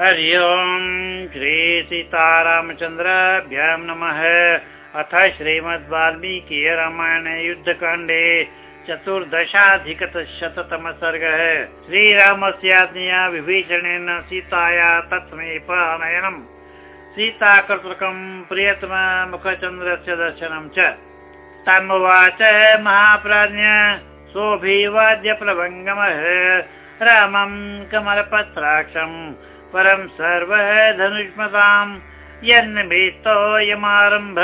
हरि ओम् श्री सीतारामचन्द्राभ्यां नमः। अथ श्रीमद् वाल्मीकि रामायणे युद्धकाण्डे चतुर्दशाधिकशततम सर्गः श्रीरामस्याज्ञया विभीषणेन सीताया तत्समीपानयनम् सीताकर्तृकम् प्रियतम मुखचन्द्रस्य दर्शनं च। तमुवाच महाप्राज्ञ सोऽभिवाद्य प्रभङ्गमः रामम् कमलपत्राक्षम् परं सर्वः धनुष्मताम् यन्निमित्तोऽयमारम्भ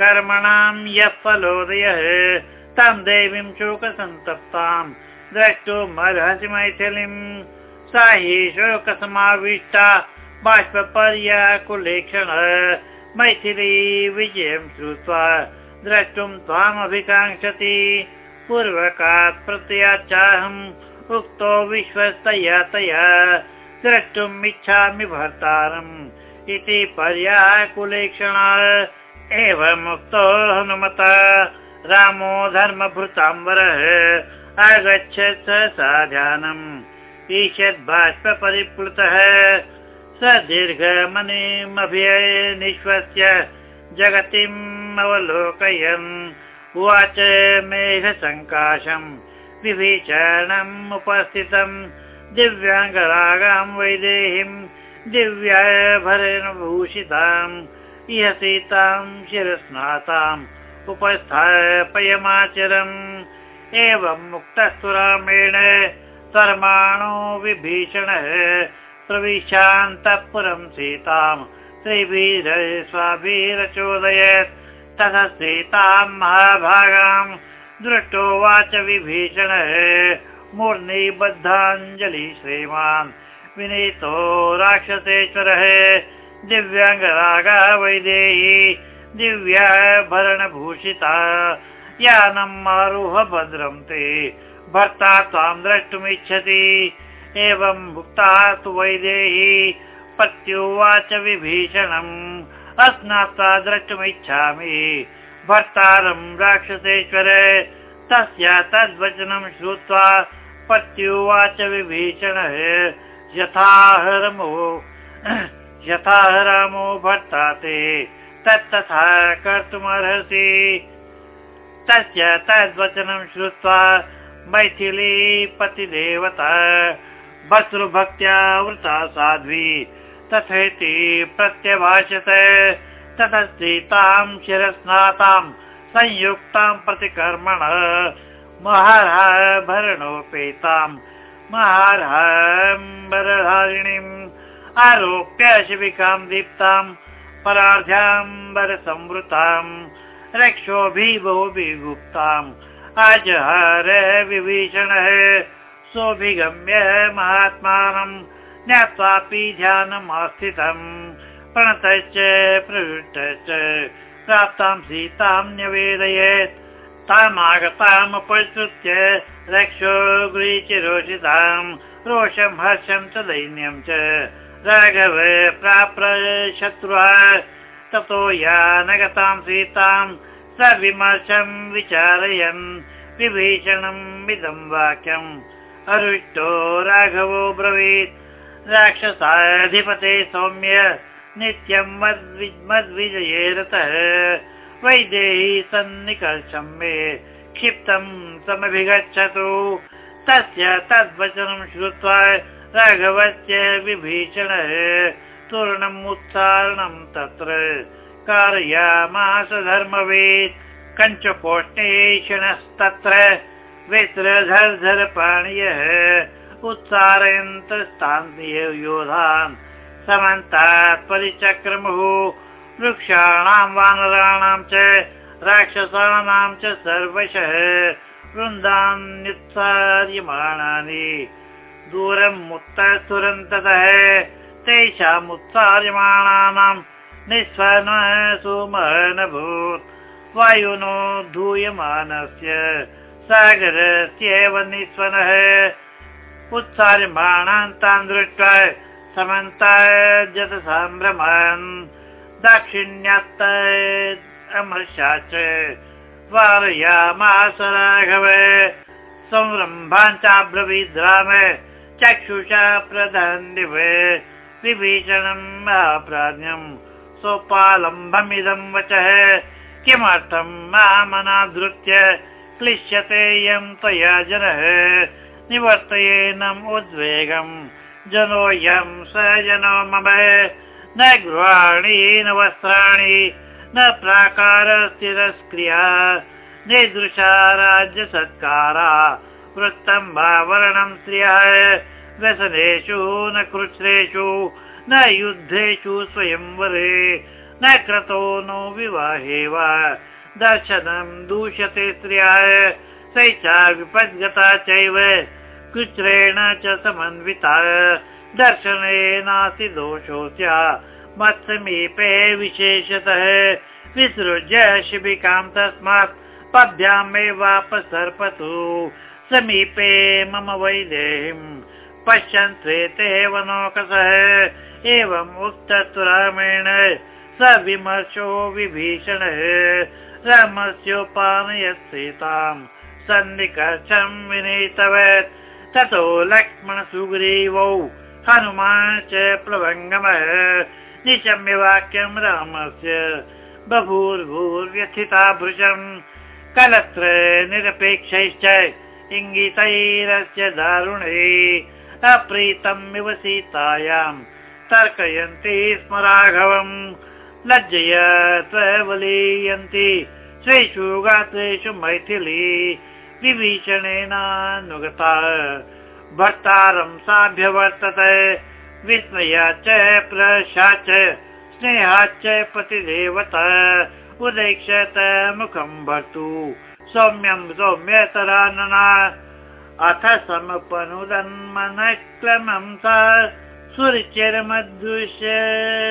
कर्मणाम् यः फलोदयः तं देवीं शोकसन्तप्ताम् द्रष्टुमर्हसि मैथिलीम्। सा हि शोकसमाविष्टा बाष्पर्याकुलेक्षण मैथिली विजयं श्रुत्वा द्रष्टुं त्वामभिकाङ्क्षति। पूर्वकात् प्रत्ययाच्चाहम् उक्तो विश्वस्तया तया द्रष्टुम् इच्छामि भर्तारम् इति पर्याकुलेक्षणा एवमुक्तो हनुमता। रामो धर्मभृताम्बरः आगच्छत् स ध्यानम् ईषद् बाष्परिप्लुतः स दीर्घमनिमभ्य निःश्वस्य जगतिम् अवलोकयन् उवाच मेघसङ्काशम् विभीषणम् उपस्थितम् दिव्याङ्गरागाम् वैदेहीम् दिव्याभरेण भूषिताम् इह सीताम् शिरस्नाताम् उपस्थापयमाचरम् एवम् मुक्तस्तु रामेण सर्माणो विभीषणः प्रविशान्तः सीताम्। त्रिभिः स्वाभिरचोदयत् ततः सीताम् महाभागाम्। दृष्टोवाच विभीषणः मूर्निबद्धाञ्जलि श्रीमान्। विनीतो राक्षसेश्वरः दिव्याङ्गरागः वैदेही दिव्याभरणभूषिता। यानम् आरुह भद्रं ते भर्ता त्वाम् द्रष्टुमिच्छति। एवम् मुक्ता तु वैदेही पत्युवाच विभीषणम् अस्नात्वा द्रष्टुमिच्छामि। भर्तारम् राक्षसेश्वर तस्य तद्वचनं श्रुत्वा पत्युवाच विभीषणः यथाह रमो ते कर्तुमर्हसि। तस्य तद्वचनं श्रुत्वा मैथिली पतिदेवता भर्तृभक्त्या वृता साध्वी। तथेति प्रत्यभाषत ततः सीतां शिरस्नाताम् संयुक्तां प्रतिकर्मण महारभरणोपेताम् महारम्बरधारिणीम् आरोप्य शिबिकां दीप्ताम् परार्ध्याम्बरसंवृताम् रक्षोभिगुप्ताम् अजहर विभीषणः सोऽभिगम्य महात्मानम् ज्ञात्वापि ध्यानमास्थितम्। प्रणतश्च प्रवृष्टश्च प्राप्तां सीतां न्यवेदयेत् तामागतामुपसृत्य रक्षो गृचिरोषिताम् रोषं हर्षं च दैन्यं च। राघव शत्रुः ततो या न गतां सीतां स विमर्शं विचारयन् विभीषणम् इदं वाक्यम्। अरुष्टो राघवो ब्रवीत् राक्षसाधिपते सौम्य नित्यं मद्विजये रतः वैदेही सन्निकर्षं मे क्षिप्तं समभिगच्छतु। तस्य तद्वचनं श्रुत्वा राघवस्य विभीषणः तूर्णम् उत्सारणं तत्र। कारयामास धर्मवेत् कञ्चकोष्णेषणस्तत्र वेत्रधर्धर पाणयः उत्सारयन्तस्तान् योधान्। समन्तात् परिचक्रमुः वृक्षाणां वानराणां च राक्षसानां च सर्वशः। वृन्दान्युत्सार्यमाणानि दूरम् उत्तरन्ततः तेषामुत्सार्यमाणानां निःस्वन सुमनभूत् वायुनो धूयमानस्य सागरस्येव निःस्वनः। उत्सार्यमाणान् तान् दृष्ट्वा समन्ताजत सम्भ्रमान् दाक्षिण्यात्त अमर्षा च वारयामास राघव संरम्भाञ्चाब्रवीद्राम चक्षुषा प्रधान्यव विभीषणम् महाप्राज्ञम् सोपालम्बमिदम् वचः किमर्थम् मामनाधृत्य क्लिश्यते यम् त्वया जनः? निवर्तयेनम् उद्वेगम् जनोऽयम् स जनो मम न गृहाणि न वस्त्राणि न प्राकार तिरस्क्रिया निदृशा राज्यसत्कारा वृत्तम् वा वर्णम् श्रियः व्यसनेषु न कृच्छ्रेषु न युद्धेषु स्वयंवरे न क्रतो नो विवाहे वा दर्शनम् दूषते स्त्रियः सैचा विपद्गता चैव कृच्छ्रेण च समन्विता दर्शनेनासि दोषो मत्समीपे विशेषतः विसृज्य शिबिकां तस्मात् पद्भ्यामेवापसर्पतु समीपे मम वैदेहीम् पश्यन् श्वेते वनोकसः। एवम् उक्तस्तु रामेण स विमर्शो विभीषणः। रामस्योपानयत् सीताम् सन्निकर्षम् विनीतवत्। ततो लक्ष्मण सुग्रीवौ हनुमान् च प्लवङ्गमः निशम्य वाक्यम् रामस्य बभूर्भूर्व्यथिता भृशम् कलत्र निरपेक्षैश्च इङ्गितैरस्य दारुणे अप्रीतम् इव सीतायाम् तर्कयन्ति स्म राघवम् लज्जय त्वलीयन्ति स्वेषु गात्रेषु मैथिली विभीषणेनानुगता भर्तारं साभ्यवर्तते विस्मया च, प्रशा च स्नेहाच्च पतिदेवत। उदैक्षत, मुखं भर्तु। सौम्यं सौम्यतरानना। अथ समपनुदन्मनक्लमं सा। सुरचिरमदृश्य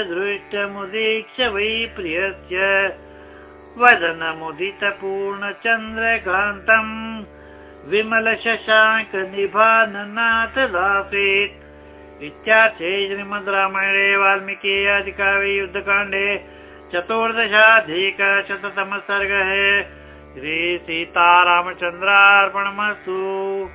दृष्टमुदीक्ष वै प्रियस्य। वदनमुदितपूर्णचन्द्रकान्तम् विमल शशाङ्क निभाननाथ दासीत् इत्यार्थे श्रीमद् रामायणे वाल्मीकि अधिकारे युद्धकाण्डे चतुर्दशाधिकशततमः सर्गः। श्रीसीतारामचन्द्रार्पणमस्तु